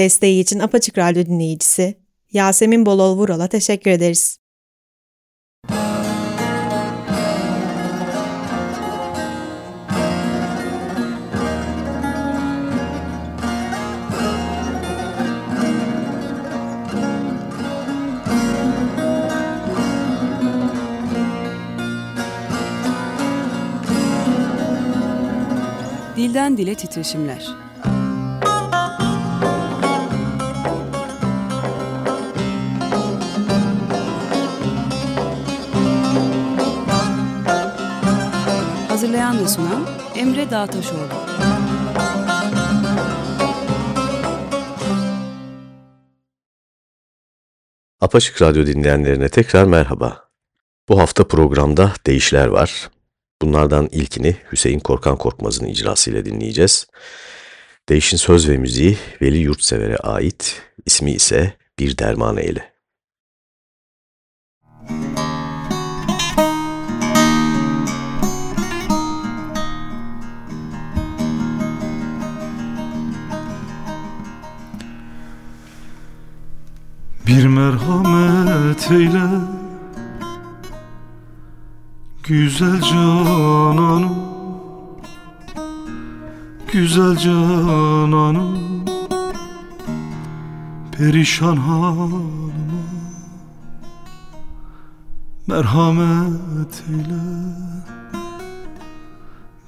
Desteği için Apaçık Radyo dinleyicisi Yasemin Bolol Vural'a teşekkür ederiz. Dilden Dile Titreşimler Hazırlayan ve sunan Emre Dağtaşoğlu. Apaçık Radyo dinleyenlerine tekrar merhaba. Bu hafta programda değişler var. Bunlardan ilkini Hüseyin Korkan Korkmaz'ın icrasıyla dinleyeceğiz. Değişin söz ve müziği Veli Yurtsever'e ait, ismi ise Bir Derman Eyle. Bir merhamet eyle. Güzel cananım. Güzel cananım. Perişan halıma Merhamet eyle.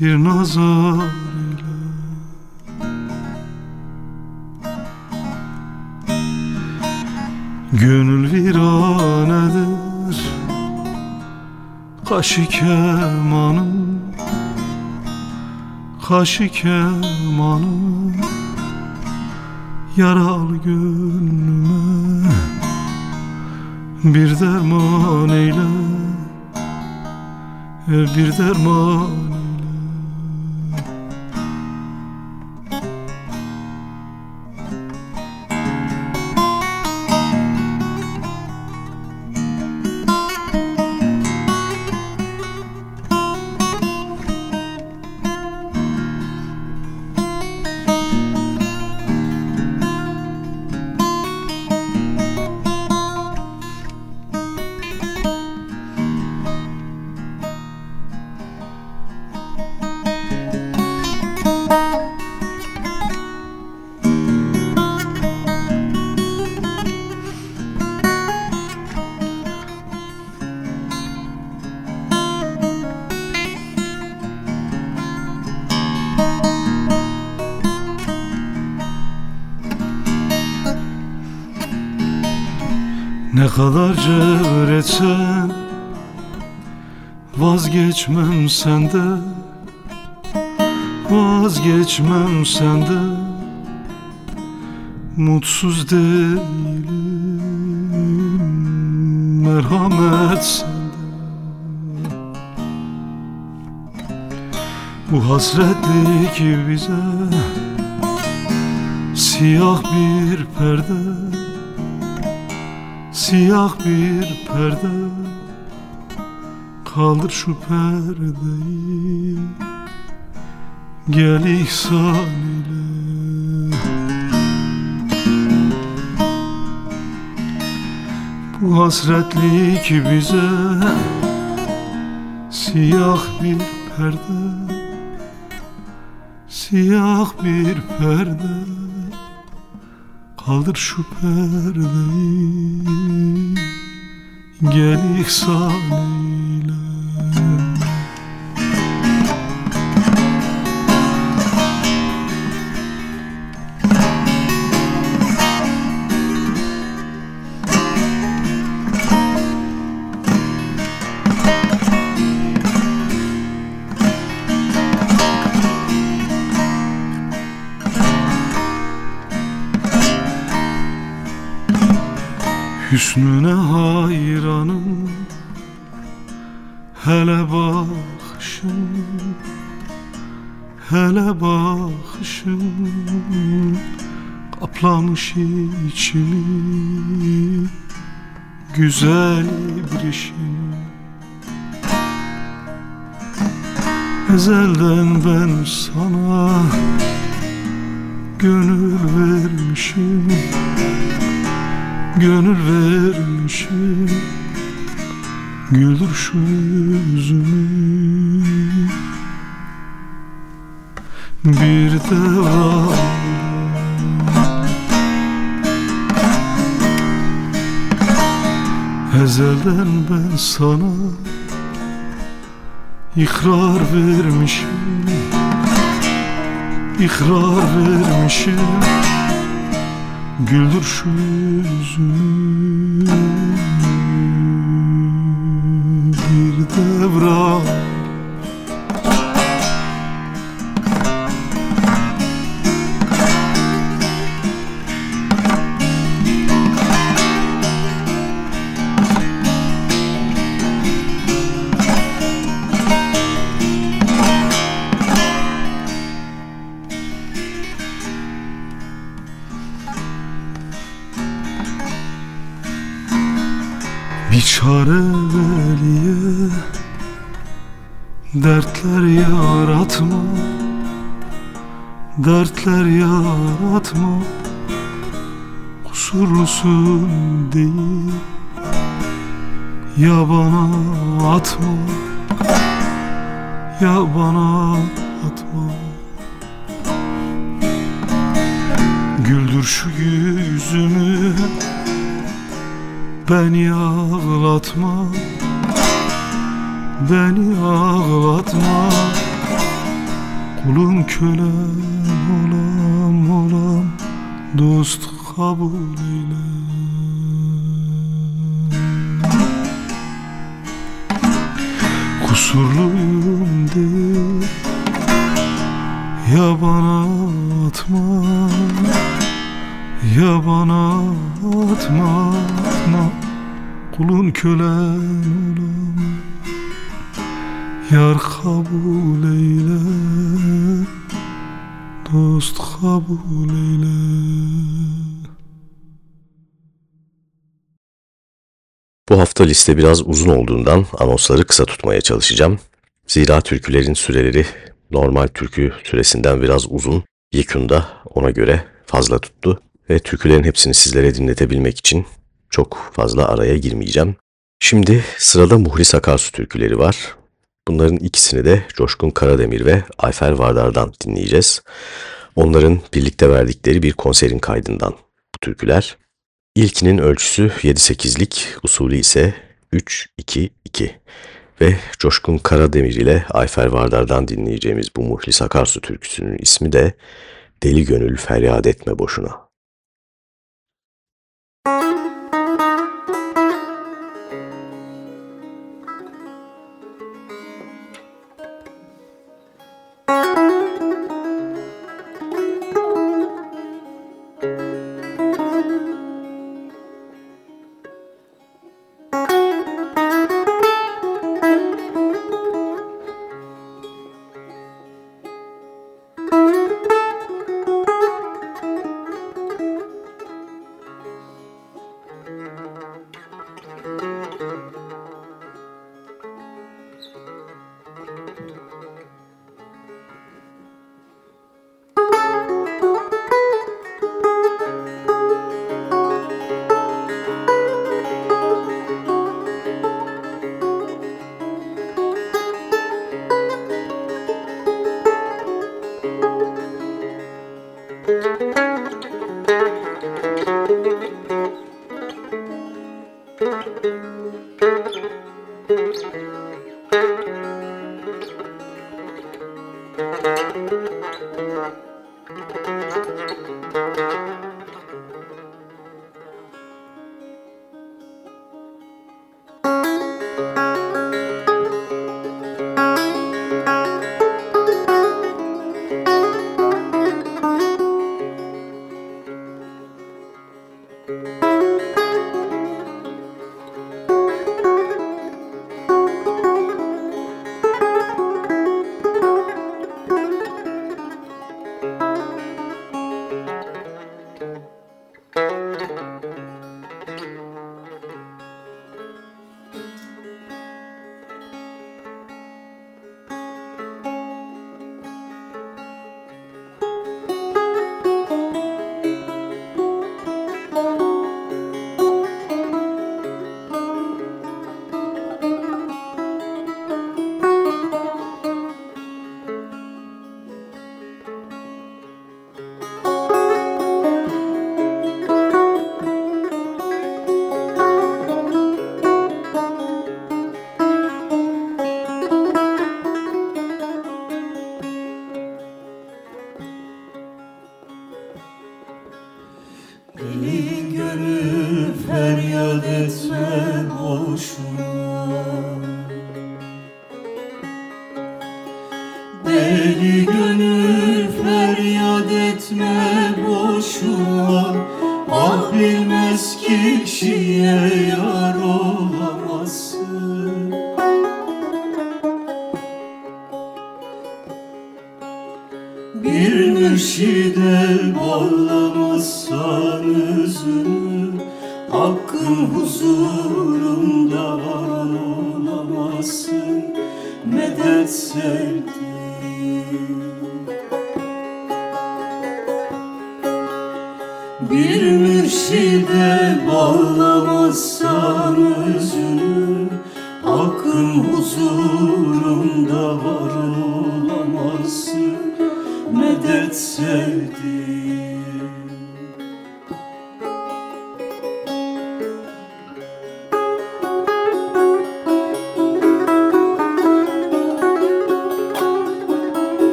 Bir nazar eyle Gönül viranedir Kaşı kemanım Kaşı kemanım Yaralı gönlüme. Bir derman eyle Bir derman Ne kadar cevher etsen Vazgeçmem sende Vazgeçmem sende. Mutsuz değilim Merhamet sende. Bu hasretlik bize Siyah bir perde Siyah bir perde Kaldır şu perdeyi. Gel ihsan ile. Bu hasretlik bize Siyah bir perde Siyah bir perde Kaldır şu perdeyi Gel ihsan eyle Hüsnüne hayranım. Hele bakışın Hele bakışın Kaplamış içimi Güzel bir işin Ezelden ben sana Gönül vermiş vermişim Gönül vermişim Güldür şu yüzümü. Bir devran Ezelden ben sana ikrar vermişim ikrar vermişim Güldür şu yüzümü Bir devran çare veliye Dertler yaratma. Dertler yaratma. Kusurlusun değil. Ya bana atma. Ya bana atma. Güldür şu yüzümü Beni ağlatma Beni ağlatma. Kulun kölem olam olam Dost kabul eyle. Kusurluyum Bu hafta liste biraz uzun olduğundan anonsları kısa tutmaya çalışacağım. Zira türkülerin süreleri normal türkü süresinden biraz uzun. Yekun da ona göre fazla tuttu. Ve türkülerin hepsini sizlere dinletebilmek için çok fazla araya girmeyeceğim. Şimdi sırada Muhlis Akarsu türküleri var. Bunların ikisini de Coşkun Karademir ve Ayfer Vardar'dan dinleyeceğiz. Onların birlikte verdikleri bir konserin kaydından bu türküler. İlkinin ölçüsü 7-8'lik, usulü ise 3-2-2 ve Coşkun Karademir ile Ayfer Vardar'dan dinleyeceğimiz bu Muhlis Akarsu türküsünün ismi de Deli Gönül Feryat Etme Boşuna.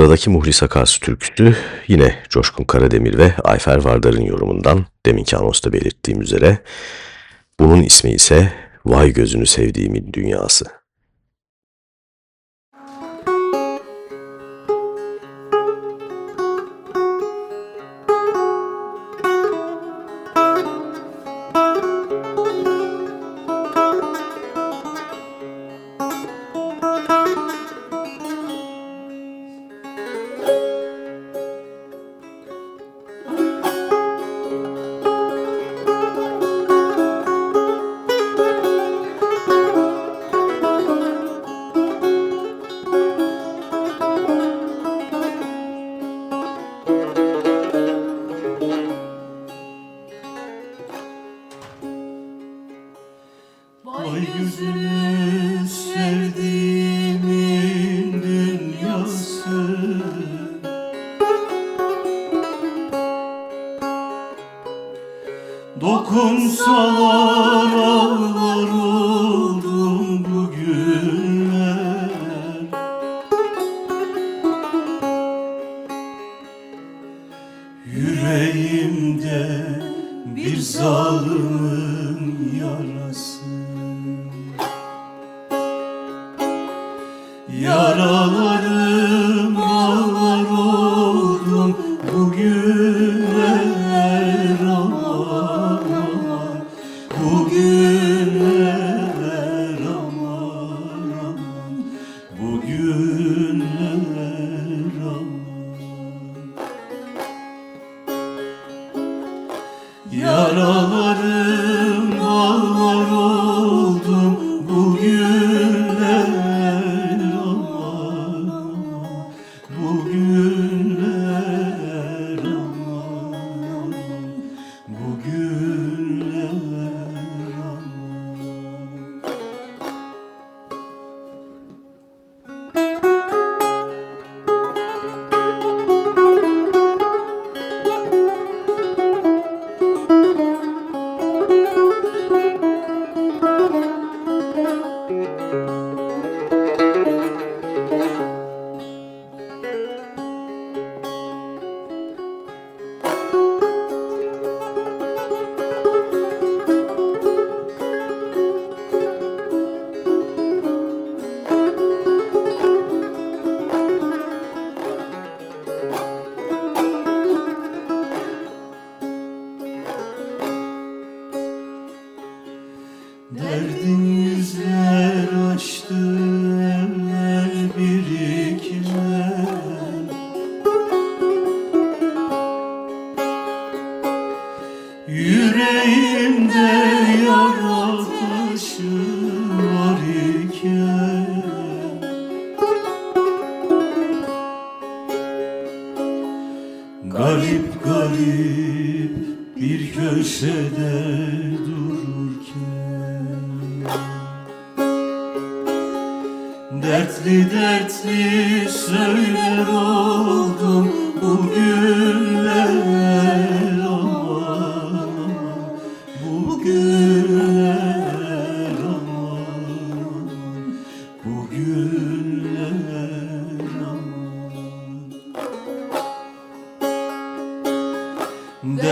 Sıradaki Muhlis Akarsu türküsü yine Coşkun Karademir ve Ayfer Vardar'ın yorumundan deminki anosta belirttiğim üzere. Bunun ismi ise Vay Gözünü Sevdiğimin Dünyası.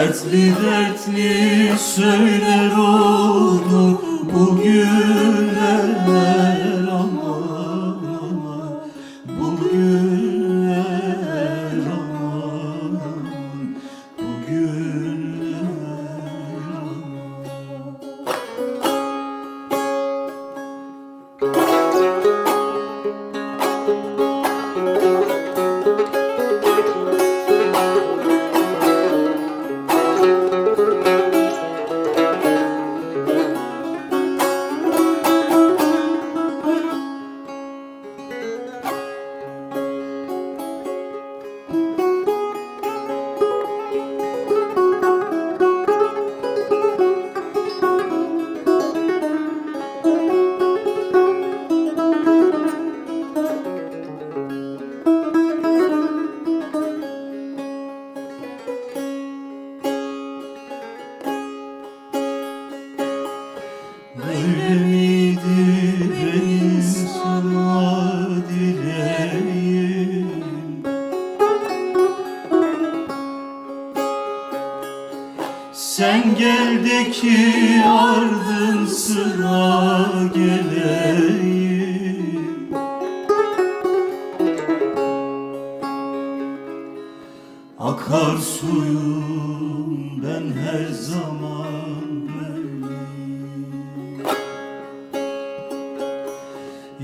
Dertli dertli söyler oldu bugünler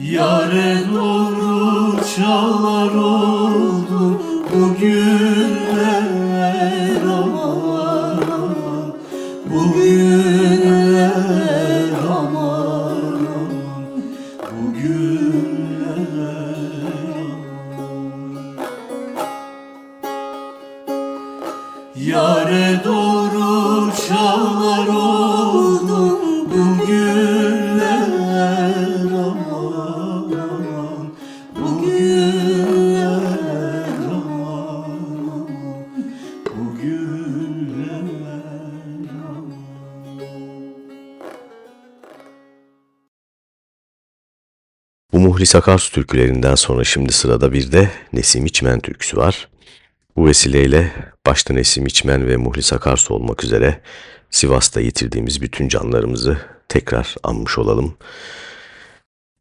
Yare doğru çalar oldu bugün. Muhlis Akarsu türkülerinden sonra şimdi sırada bir de Nesim İçmen türküsü var. Bu vesileyle başta Nesim İçmen ve Muhlis Akarsu olmak üzere Sivas'ta yitirdiğimiz bütün canlarımızı tekrar anmış olalım.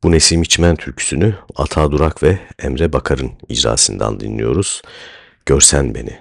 Bu Nesim İçmen türküsünü Ata Durak ve Emre Bakar'ın icrasından dinliyoruz. Görsen Beni.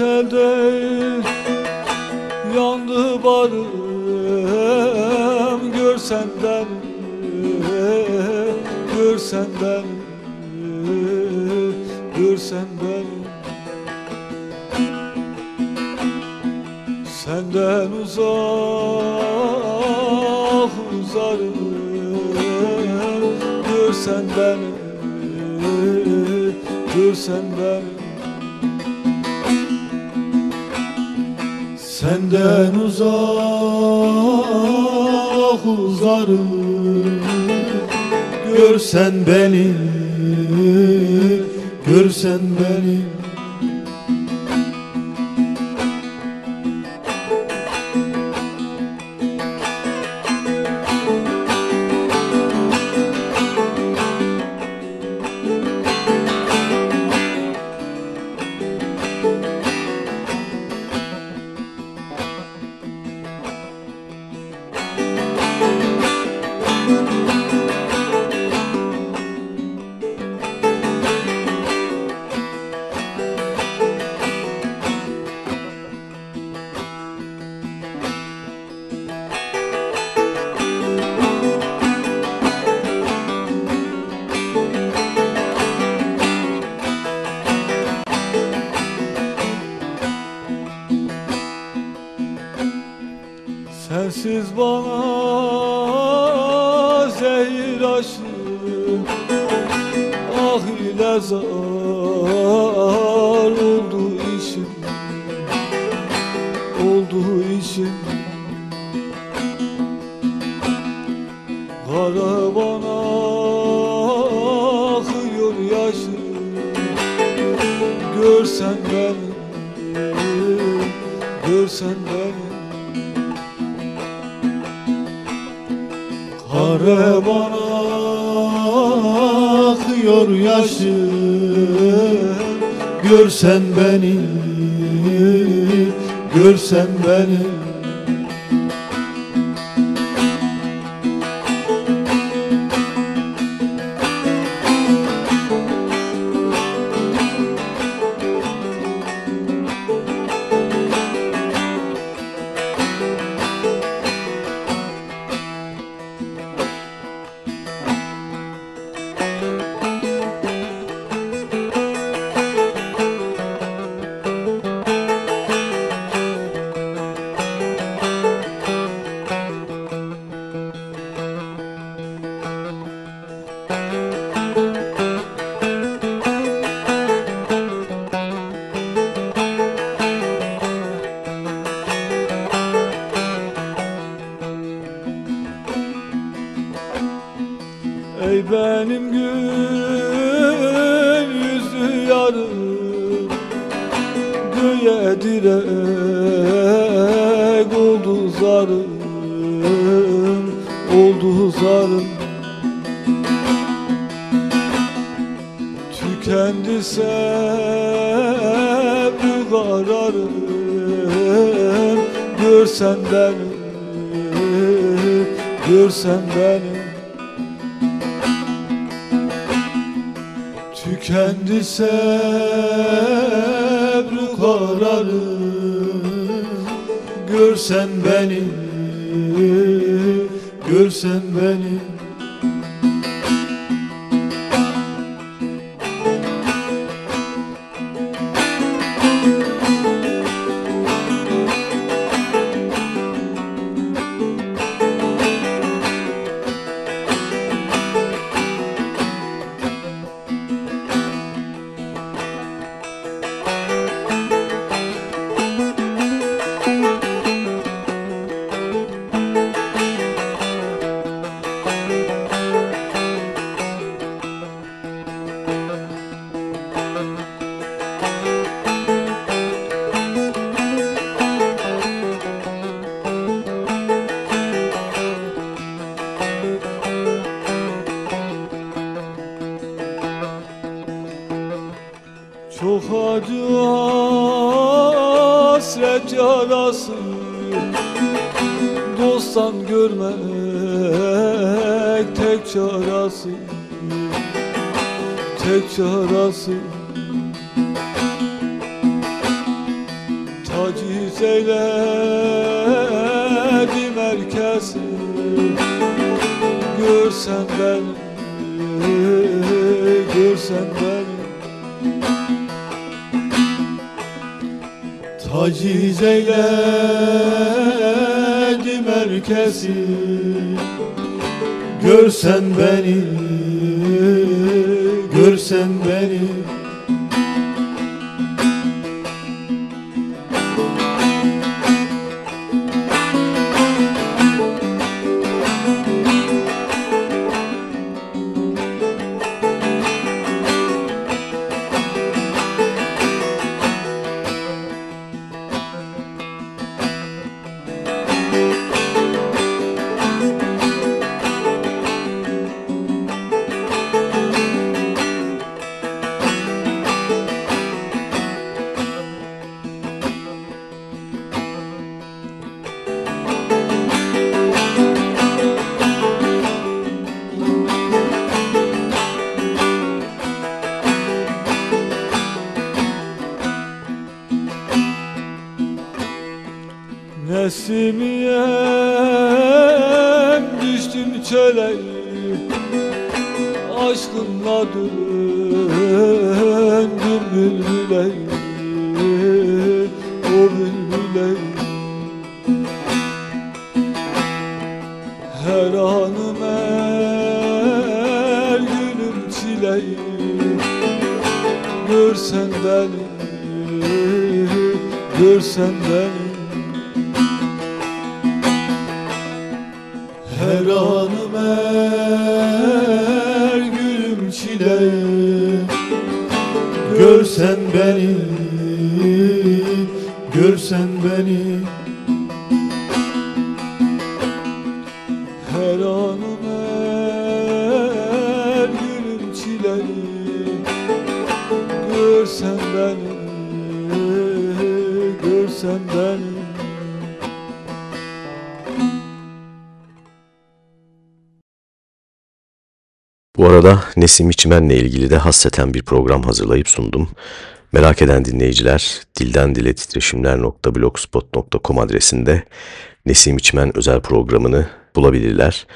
after Sensiz bana zehir aşık Ah ile zar Görsen beni, görsen beni Ey benim gül yüzlü yarım Göğe direk oldu zarım Oldu zarım. Tükendi sevgi kararım Görsen beni Görsen beni Tükendi sabrı kararım görsen beni Görsen beni tek çaresi Tek çaresi Taciz eyledim herkesi Görsen beni Görsen beni. Taciz eyledim herkesi Görsen beni Görsen beni Her anım her günüm çile Görsen beni Görsen beni. Her anım her gülüm çile Görsen beni Görsen beni Nesim İçmen'le ilgili de hasseten bir program hazırlayıp sundum. Merak eden dinleyiciler dilden dile titreşimler.blogspot.com adresinde Nesim İçmen özel programını bulabilirler.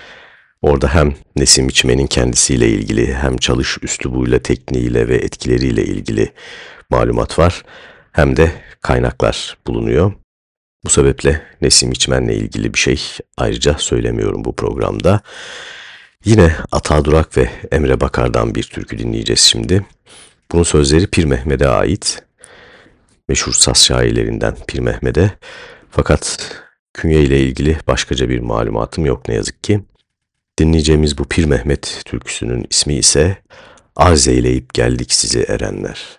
Orada hem Nesim İçmen'in kendisiyle ilgili hem çalış üslubuyla, tekniğiyle ve etkileriyle ilgili malumat var. Hem de kaynaklar bulunuyor. Bu sebeple Nesim İçmen'le ilgili bir şey ayrıca söylemiyorum bu programda. Yine Ata Durak ve Emre Bakar'dan bir türkü dinleyeceğiz şimdi. Bunun sözleri Pir Mehmet'e ait. Meşhur saz şairlerinden Pir Mehmet'e. Fakat künye ile ilgili başkaca bir malumatım yok ne yazık ki. Dinleyeceğimiz bu Pir Mehmet türküsünün ismi ise Arz eyleyip geldik sizi erenler.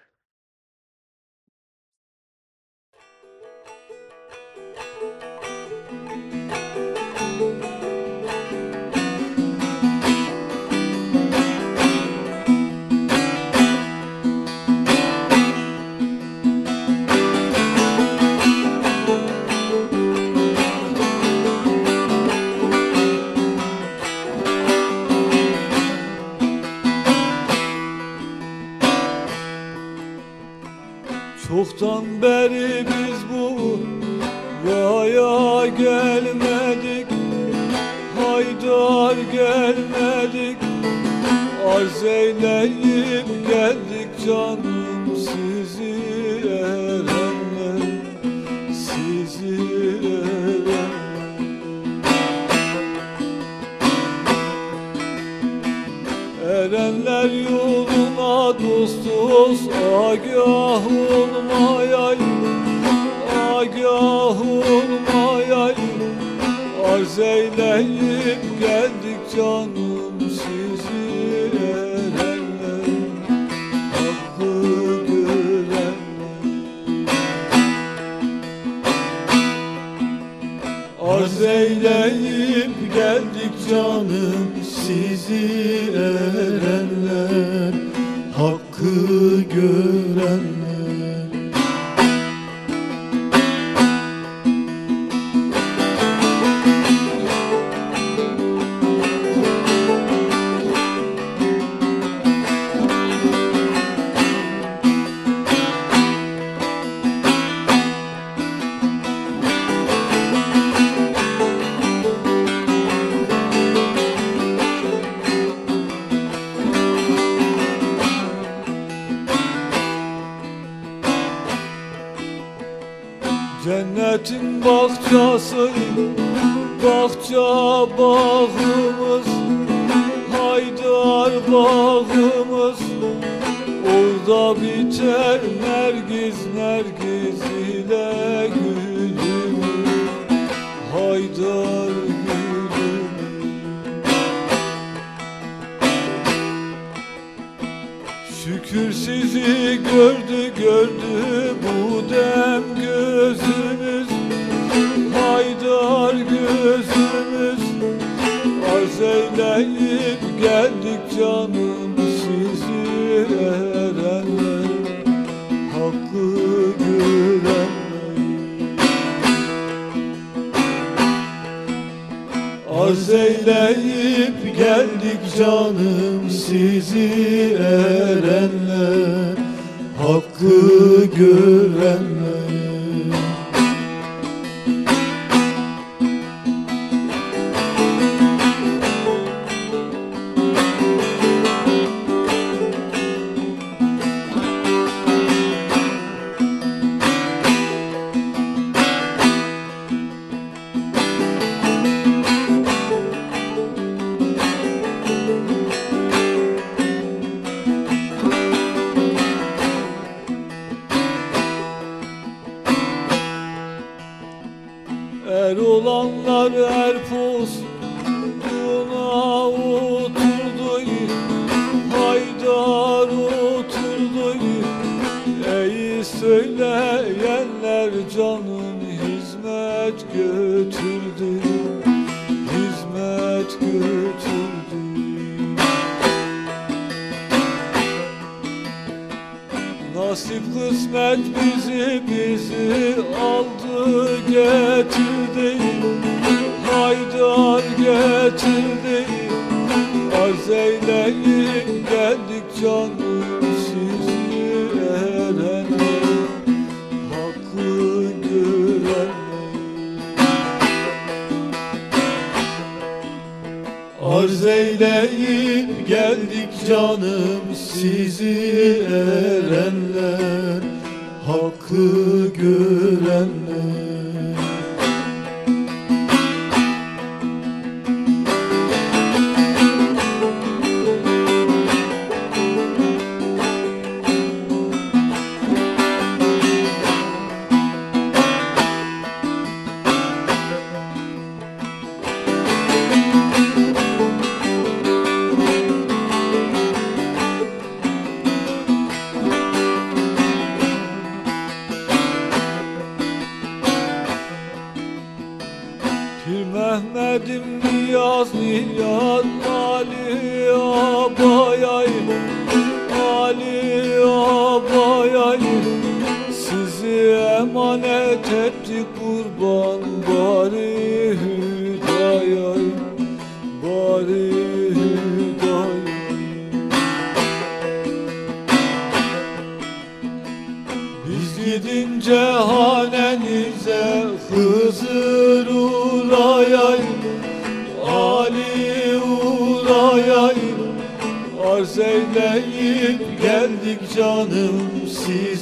Geldik canım sizi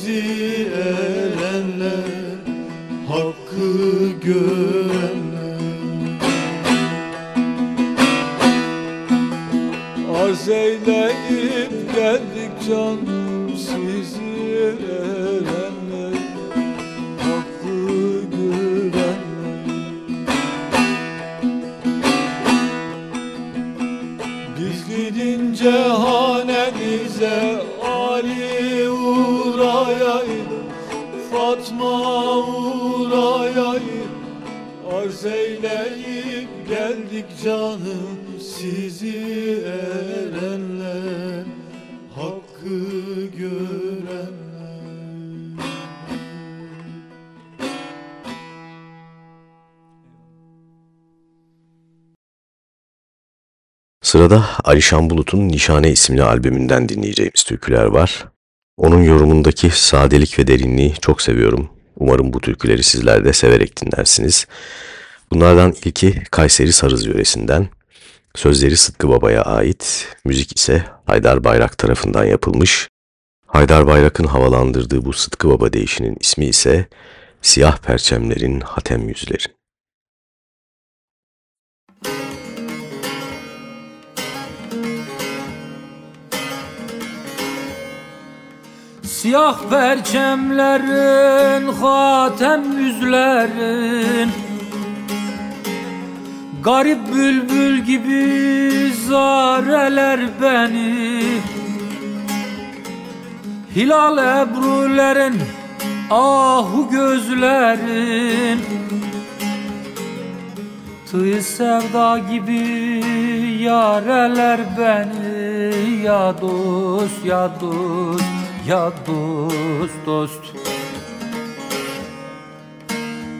Sırada Alişan Bulut'un Nişane isimli albümünden dinleyeceğimiz türküler var. Onun yorumundaki sadelik ve derinliği çok seviyorum. Umarım bu türküleri sizler de severek dinlersiniz. Bunlardan ilki Kayseri Sarız yöresinden. Sözleri Sıtkı Baba'ya ait, müzik ise Haydar Bayrak tarafından yapılmış. Haydar Bayrak'ın havalandırdığı bu Sıtkı Baba deyişinin ismi ise Siyah Perçemlerin Hatem Yüzleri. Siyah perçemlerin, hatem yüzlerin. Garip bülbül gibi zareler beni. Hilal ebrulerin, ahu gözlerin. Tığ sevda gibi yareler beni. Ya dost, ya dost ya dost dost.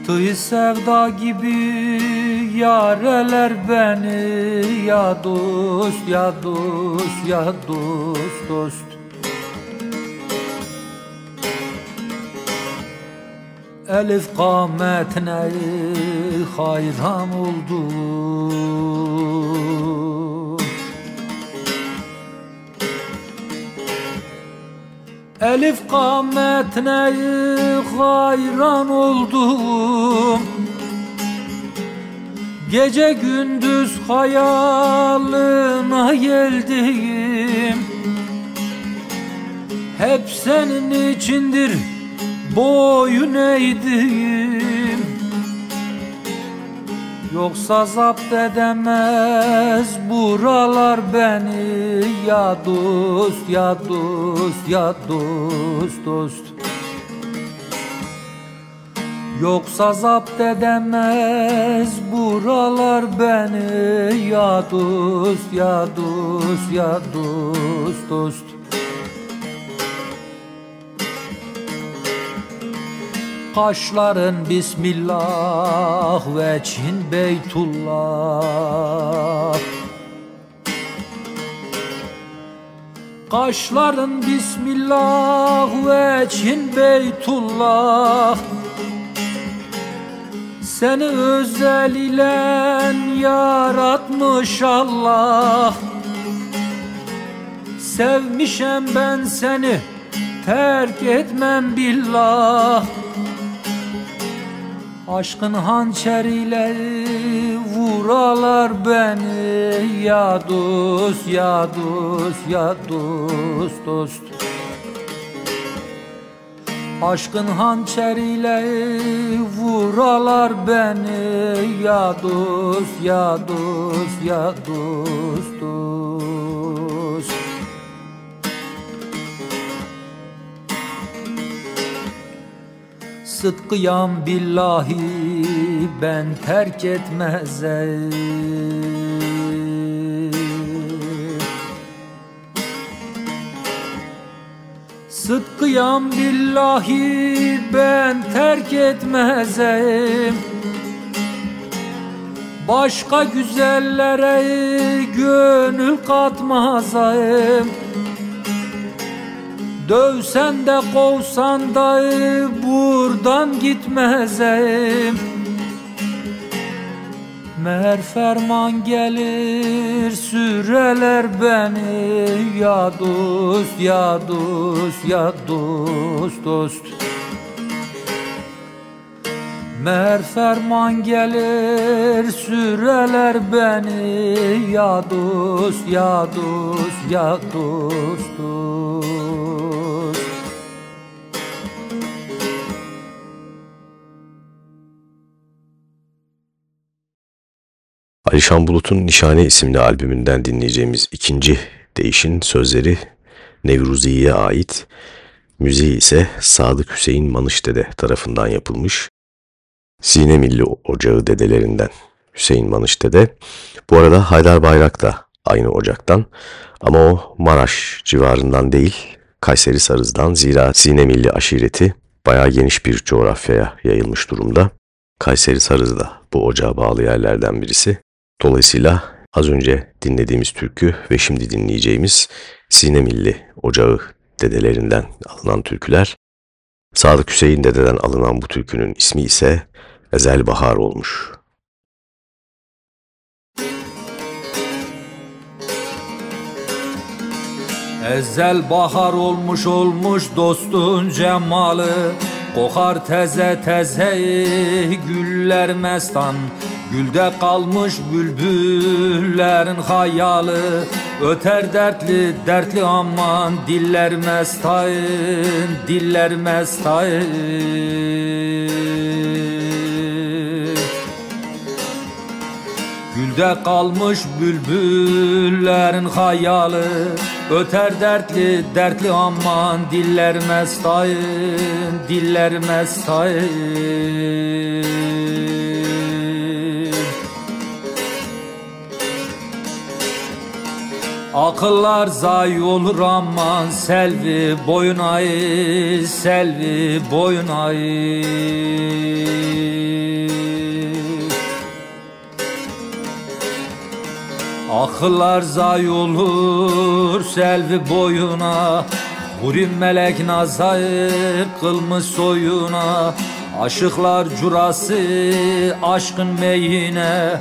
Tığ sevda gibi yareler beni. Ya dost ya dost ya dost dost. Elif kametine hayran oldum Elif kametine hayran oldum. Gece gündüz hayalına geldim Hep senin içindir boyun eğdim Yoksa zapt edemez buralar beni. Ya dost, ya dost, ya dost, dost. Yoksa zapt edemez buralar beni. Ya dost, ya dost, ya dost, dost Kaşların Bismillah ve Çin Beytullah. Kaşların Bismillah ve Çin Beytullah. Seni özel ile yaratmış Allah. Sevmişem ben seni terk etmem billah Aşkın hançeriyle vuralar beni. Ya dost, ya dost, ya dost, dost. Aşkın hançeriyle vuralar beni. Ya dost, ya dost, ya dost, dost Sıdkıyam billahi ben terk etmezem Sıdkıyam billahi ben terk etmezem Başka güzellere gönül katmazım Dövsen de kovsan da buradan gitmezim Mer ferman gelir süreler beni. Ya dost ya dost ya dost dost. Mer ferman gelir süreler beni. Ya dost ya dost ya dost dost Alişan Bulut'un Nişane isimli albümünden dinleyeceğimiz ikinci değişin sözleri Nevruzi'ye ait, müziği ise Sadık Hüseyin Manışdede tarafından yapılmış. Sine Milli Ocağı dedelerinden Hüseyin Manışdede. Bu arada Haydar Bayrak da aynı ocaktan ama o Maraş civarından değil, Kayseri Sarız'dan zira Sine Milli aşireti bayağı geniş bir coğrafyaya yayılmış durumda. Kayseri Sarız da bu ocağa bağlı yerlerden birisi. Dolayısıyla az önce dinlediğimiz türkü ve şimdi dinleyeceğimiz Sine Milli Ocağı dedelerinden alınan türküler. Sadık Hüseyin dededen alınan bu türkünün ismi ise Ezel Bahar olmuş. Ezel bahar olmuş olmuş dostun cemalı Kokar teze teze güller mestan Gülde kalmış bülbüllerin hayalı Öter dertli dertli aman diller mestayın Diller mestayın Gülde kalmış bülbüllerin hayalı Öter dertli dertli aman diller mestayın Diller mestayın Akıllar zay olur aman selvi boyun ay selvi boyun ay Akıllar zay olur selvi boyuna Hurim melek nazayır kılmış soyuna. Aşıklar curası aşkın meyine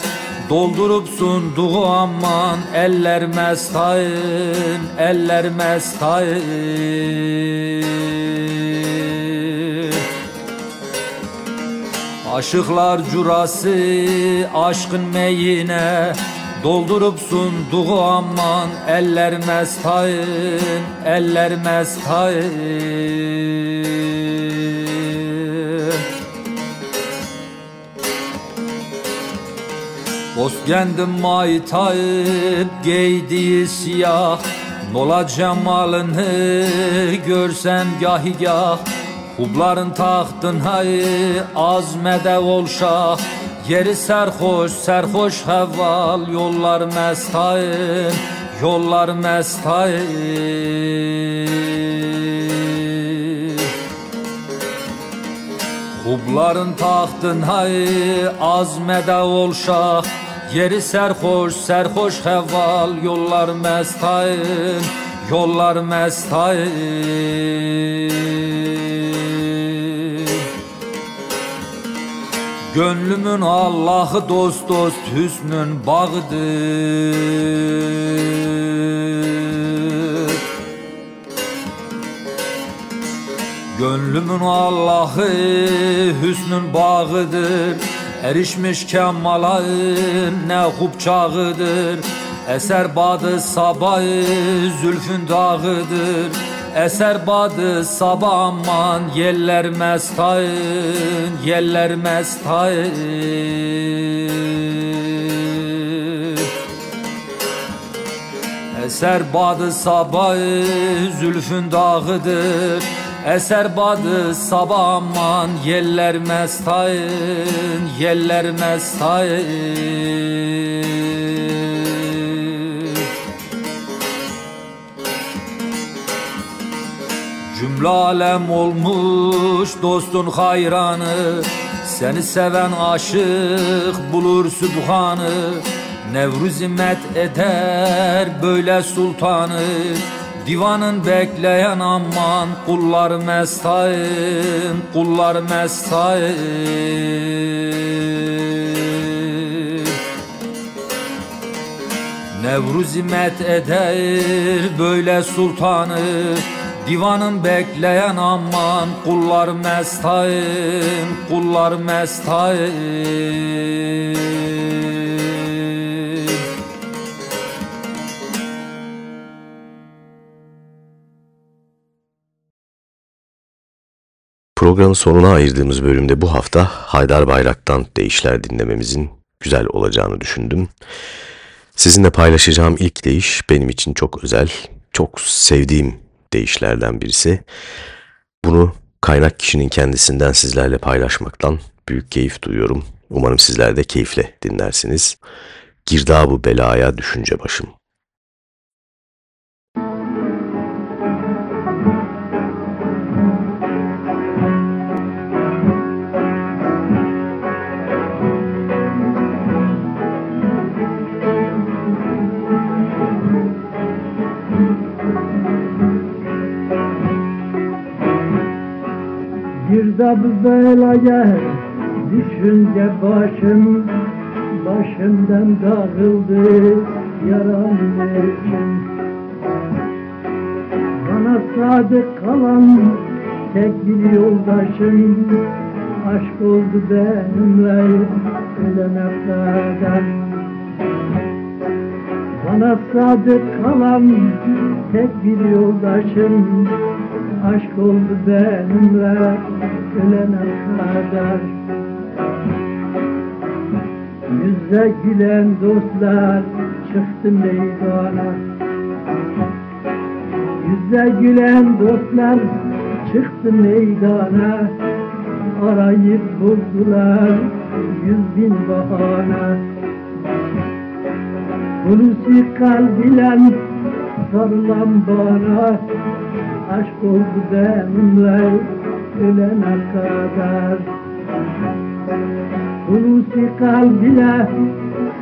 Doldurup sunduğu aman eller mestayın eller mestayın. Aşıklar curası aşkın meyine Doldurup sunduğu aman eller mestayın eller mestayın Bozkendim maytayıp giydiği siyah. Nola cemalını görsen gahi gah. Kubların tahtın hayı azmede ol şah. Yeri serhoş serhoş heval Yollar mestayın yollar mestayın Kubların tahtın hayı azmede ol şah Yeri serhoş serhoş heval Yollar mestayın yollar mestayın Gönlümün Allah'ı dost dost hüsnün bağıdır. Gönlümün Allah'ı hüsnün bağıdır Erişmiş kemala ne hub çağıdır. Eser badı sabahı zülfün dağıdır. Eser badı sabah aman yeller mestayın Yeller mestayın Eser badı sabahı zülfün dağıdır Eser badı sabah aman yeller mestayın Yeller mestayın. Cümle alem olmuş dostun hayranı Seni seven aşık bulur sübhanı. Nevruz met eder böyle sultanı Divanın bekleyen aman kullar mestayın Kullar mestayın Nevruz met eder böyle sultanı Divanın bekleyen aman kullar mestayın Kullar mestayın Programın sonuna ayırdığımız bölümde bu hafta Haydar Bayrak'tan deyişler dinlememizin güzel olacağını düşündüm. Sizinle paylaşacağım ilk deyiş benim için çok özel, çok sevdiğim deyişlerden birisi. Bunu kaynak kişinin kendisinden sizlerle paylaşmaktan büyük keyif duyuyorum. Umarım sizler de keyifle dinlersiniz. Girdabı belaya düşünce başım. Girdabı belaya düşünce başım Başımdan dağıldı yaram için. Bana sadık kalan tek bir yoldaşım. Aşk oldu benimle ölene kadar. Bana sadık kalan tek bir yoldaşım. Aşk oldu benimle ölene kadar Yüze gülen dostlar çıktı meydana. Yüze gülen dostlar çıktı meydana. Arayıp buldular yüz bin bahane Hulusi kalbiyle sarılan bana Aşk oldu benimle ölene kadar. Hulusi kalbine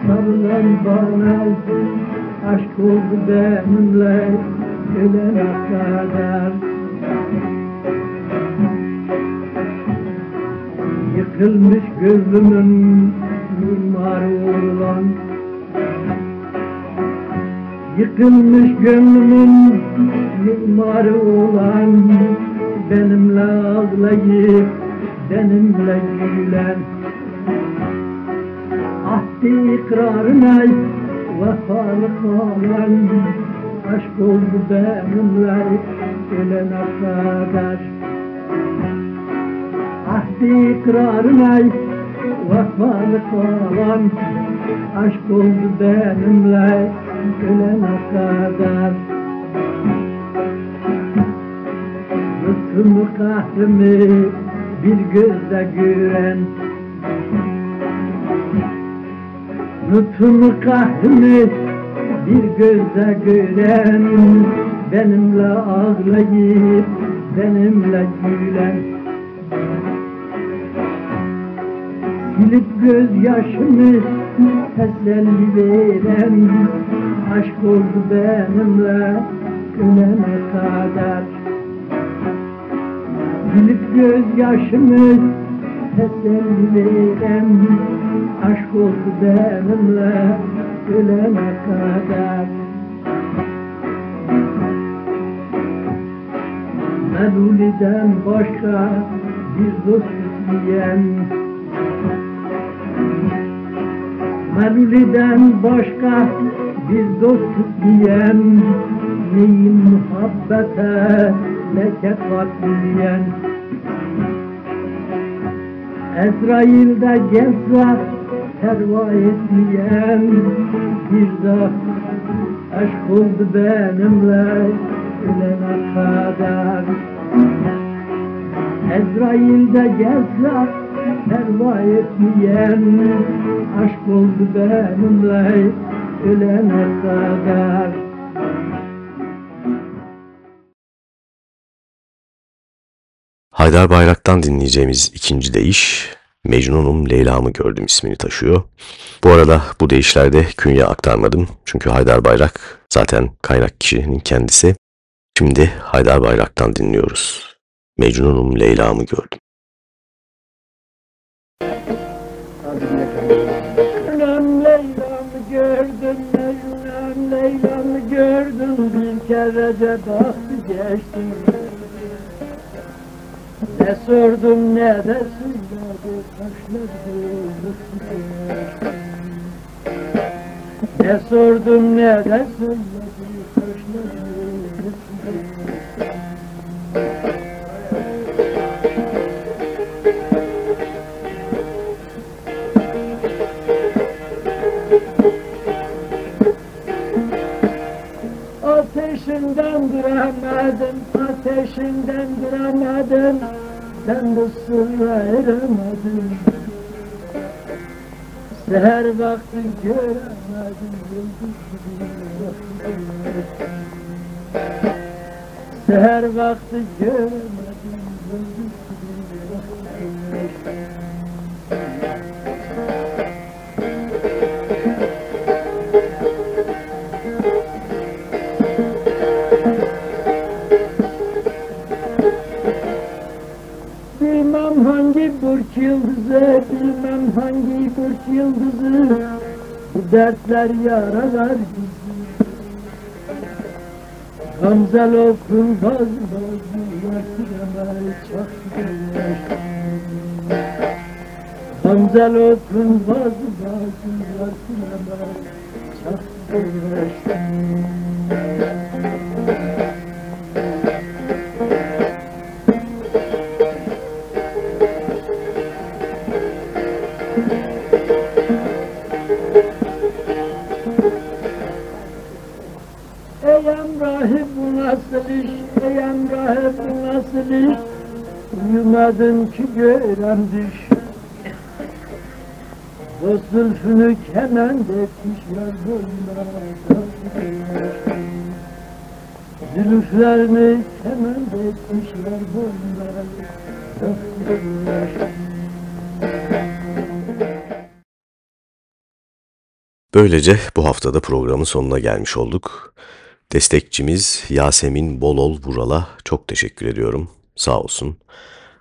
sarılan bana Aşk oldu benimle ölene kadar. Yıkılmış gözümün mimarı olan. Yıkılmış gönlümün mimarı olan Benimle ağlayıp benimle gülen. Ahdi ikrarına vefalı kalan Aşk oldu benimle ölene kadar Ahdi ikrarına vefalı kalan Aşk oldu benimle ölene kadar Lütfümü kahrımı bir gözle gören. Lütfümü kahrımı bir gözle gören. Benimle ağlayıp benimle gülen. Silip gözyaşımı teselli veren. Aşk oldu benimle ölene kadar Silip gözyaşımı teselli veren Aşk oldu benimle ölene kadar. Meluliden başka bir dost diyen Meluliden başka bir dost diyen Neyim muhabbete leke katliyen Ezrail'de gelse terva etmeyen Bir de aşk oldu benimle ölene kadar. Ezrail'de gelse terva etmeyen Aşk oldu benimle ölene kadar Haydar Bayrak'tan dinleyeceğimiz ikinci deyiş Mecnunum Leyla'mı gördüm ismini taşıyor. Bu arada bu deyişlerde künye aktarmadım. Çünkü Haydar Bayrak zaten kaynak kişinin kendisi. Şimdi Haydar Bayrak'tan dinliyoruz. Mecnunum Leyla'mı gördüm. Mecnunum Leyla'mı gördüm Mecnunum derece baktı geçti Ne sordum ne de söyledi Taşladı Ne sordum ne de söyledi Taşladı Ateşinden duramadım, ateşinden duramadım Ben bu sırra eremedim Seher vakti göremedim yıldız gibi Seher vakti göremedim yıldızı, bilmem hangi burç yıldızı. Dertler yaralar bizi. Gamzel okun bazı bazı Yarsılamay çaktırır Gamzel okun bazı bazı Yarsılamay çaktırır düş O zülfünü kemen etmişler boynuna Zülüflerini kemen etmişler boynuna Böylece bu haftada programın sonuna gelmiş olduk. Destekçimiz Yasemin Bolol Vural'a çok teşekkür ediyorum. Sağ olsun.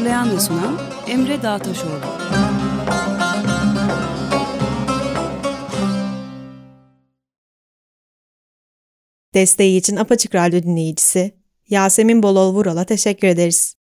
Hazırlayan ve sunan Emre Dağtaşoğlu. Desteği için Apaçık Radyo dinleyicisi Yasemin Bolol Vural'a teşekkür ederiz.